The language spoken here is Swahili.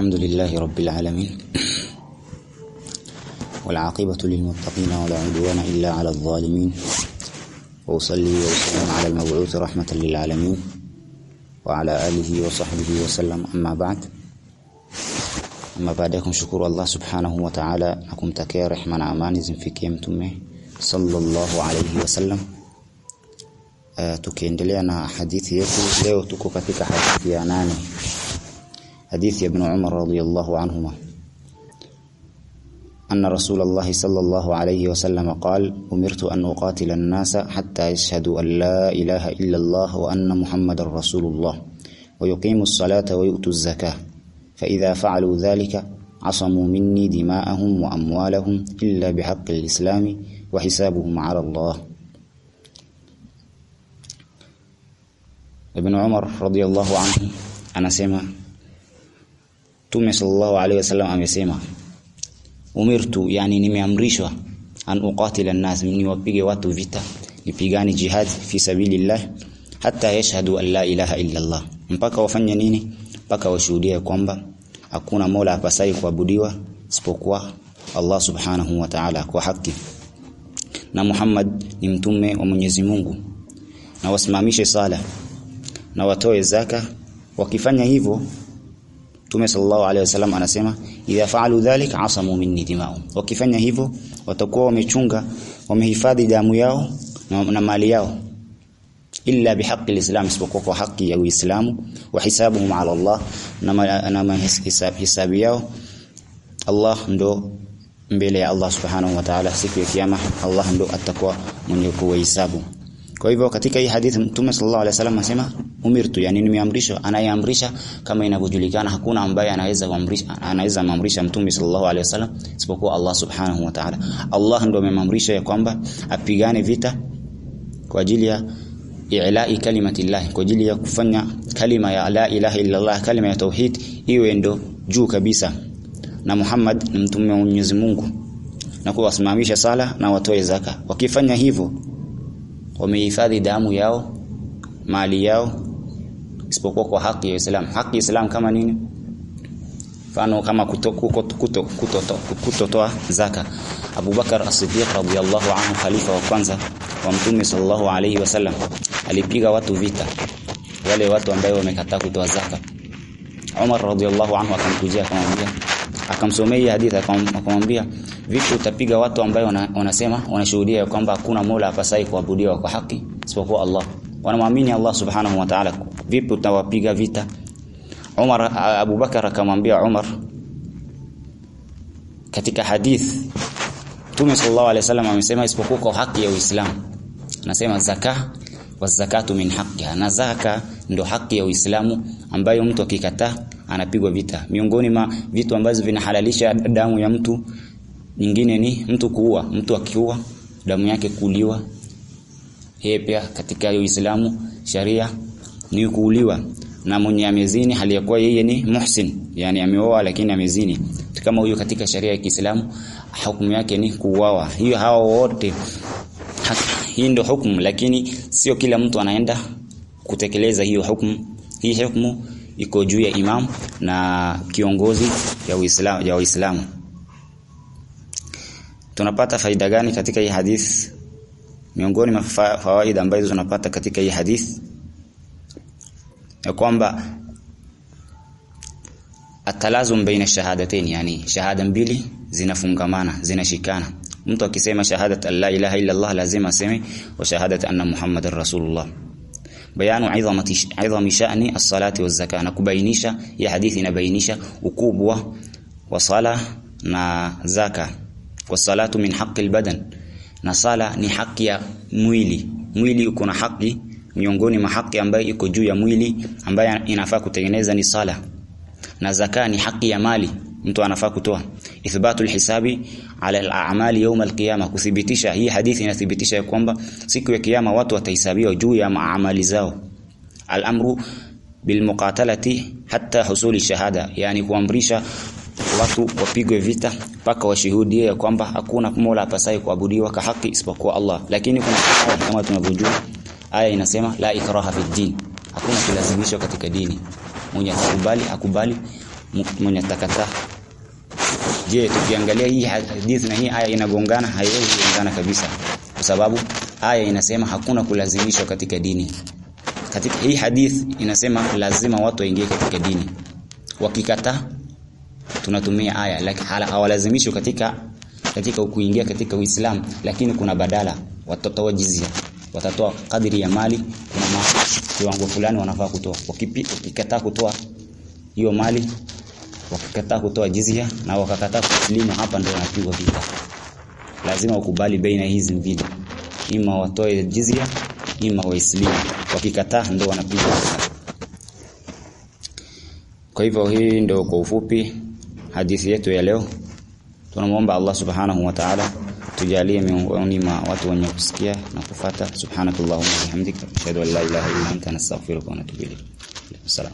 الحمد لله رب العالمين. والعاقبة للمتقين ولا عدوان إلا على الظالمين. وأصلي وأسلم على المبعوث رحمة للعالمين. وعلى آله وصحبه وسلم. أما بعد أما بعدكم شكر الله سبحانه وتعالى. أكم تكيا رحمة أماني زنفكي متمه صلى الله عليه وسلم. tukiendelea na hadithi yetu leo tuko katika hadithi ya hadithi ya ibn Umar radiyallahu anhuma أن رسول الله صلى الله عليه وسلم قال أمرت أن أقاتل الناس حتى يشهدوا أن لا إله إلا الله وأن محمد رسول الله ويقيموا الصلاة ويؤتوا الزكاة. فإذا فعلوا ذلك عصموا مني دماءهم وأموالهم إلا بحق الإسلام وحسابهم على الله. Ibn Umar radiyallahu anhu anasema Tume sallallahu alaihi wasallam amesema umirtu yani nimeamrishwa an uqatila an-nas niwapige watu vita nipigane jihad fi sabilillah hatta yashhadu an la ilaha illa Allah mpaka wafanye nini? Mpaka washuhudie kwamba hakuna mola apasai kuabudiwa isipokuwa Allah subhanahu wa ta'ala kwa haki. Na Muhammad ni mtume wa Mwenyezi Mungu. Na wasimamishe sala na watoe zaka. Wakifanya hivyo Mtume sallallahu alaihi wasallam anasema idha faalu dhalik asamu minni dima'u. Wakifanya hivyo watakuwa wamechunga wamehifadhi damu yao na, na mali yao. Illa bihaqqi alislam isipokuwa kwa haki ya Uislamu wa hisabuhum ala Allah na, na hisab, hisabi yao. Allah ndo mbele ya Allah subhanahu wa ta'ala siku ya kiyama Allah ndo atakuwa mwenye kuwahesabu kwa hivyo katika hii hadithi Mtume sallallahu alaihi wasallam asema umirtu yani nimeamrishwa anayeamrisha kama inavyojulikana hakuna ambaye anaweza kuamrisha anaweza amrisha Mtume sallallahu alaihi wasallam isipokuwa Allah subhanahu wa ta'ala. Allah ndio amemamrisha ya kwamba apigane vita kwa ajili ya i'la'i kalimatillah kwa ajili ya kufanya kalima ya la ilaha illa Allah kalima ya tauhid iwe ndo juu kabisa na Muhammad ni mtume wa Mwenyezi Mungu na kuwasimamisha sala na watoe zaka. Wakifanya hivyo wamehifadhi damu yao mali yao isipokuwa kwa haki ya Uislamu. Haki ya Uislamu kama nini? Mfano kama kutotoa kuto, kuto, kuto, zaka. Abu Bakar As-Siddiq radhiyallahu anhu khalifa wa kwanza wa Mtume sallallahu alayhi wasallam alipiga watu vita wale watu ambao wamekataa kutoa zaka. Umar radhiyallahu anhu akamkujia akamwambia akamsomea hii hadithi akamwambia vipi utapiga watu ambao wanasema wanashuhudia kwamba hakuna mola afasai kuabudiwa kwa haki isipokuwa Allah? Wanamwamini Allah subhanahu wa ta'ala. Vipi utawapiga vita? Umar Abu Bakar akamwambia Umar katika hadith Mtume sallallahu alaihi wasallam amesema isipokuwa kwa haki ya Uislamu anasema zaka wa zakatu min haqqiha na zaka ndo haki ya Uislamu ambayo mtu akikataa anapigwa vita. Miongoni ma vitu ambazo vinahalalisha damu ya mtu nyingine ni mtu kuua. Mtu akiua damu yake kuliwa yeye pia katika Uislamu sharia ni kuuliwa. Na mwenye amezini hali yeye ni muhsin yani ameoa lakini amezini. Kama huyo katika sharia ya Kiislamu hukumu yake ni kuuawa. Hiyo hao wote hii ndio hukumu lakini sio kila mtu anaenda kutekeleza hiyo hukumu. Hii hukumu iko juu ya imam na kiongozi ya Uislamu ya Uislamu. tunapata faida gani katika hii hadith? Miongoni mwa fawaida ambazo tunapata katika hii hadith ya kwamba atalazum baina shahadatain yani shahada mbili zinafungamana zinashikana. Mtu akisema shahadat la ilaha illa Allah lazima aseme wa shahadat anna muhammadar rasulullah bayanu idhami sha'ni as-salati waz-zakah na kubainisha ya hadithi inabainisha ukubwa wa sala na zaka wasalatu min haqqi albadan. Na sala ni haki ya mwili. Mwili uko na haki. Miongoni mwa haki ambayo iko juu ya mwili ambayo inafaa kutengeneza ni sala. Na zaka ni haki ya mali mtu anafaa kutoa. Ithbatul hisabi ala al-a'mali yawm al-qiyama kuthibitisha hii hadithi inathibitisha kwamba siku ya kiyama watu watahesabiwa juu ya maamali zao. Al-amru bilmuqatalati hatta husuli shahada yani kuamrisha watu wapigwe vita mpaka washuhudie kwamba hakuna mola apasai kuabudiwa kwa haki isipokuwa Allah. Lakini kuna kama tunavyojua aya inasema la ikraha fi din. Hakuna kulazimishwa katika dini. Mwenye akubali akubali mwenye atakataa je tukiangalia hii hadithi na hii aya inagongana? Haiwezi kugongana kabisa. Kwa sababu aya inasema hakuna kulazimishwa katika dini. Katika hii hadith inasema lazima watu waingie katika dini. Wakikataa tunatumia aya lakini hawalazimishwi katika katika kuingia katika Uislamu lakini kuna badala. Watatoa jizia watatoa kadiri ya mali kuna ma, kiwango fulani wanafaa kutoa. Wakikataa kutoa hiyo mali wakikataa kutoa jizia na wakakataa kuslimu hapa ndio wanapigwa vita. Lazima ukubali baina hizi mbili. Ima watoe jizia ima waislimu wakikataa ndio wanapigwa vita. Kwa hivyo hii ndio kwa ufupi hadithi yetu ya leo. Tunamwomba Allah subhanahu wa ta'ala tujalie miongoni mwa watu wenye kusikia na kufata. Subhanakallahumma bihamdika. Ashhadu an la ilaha illa anta nastaghfiruka wa natubu ilayk. Assalam.